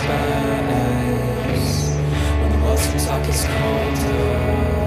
When the Wilson talk is colder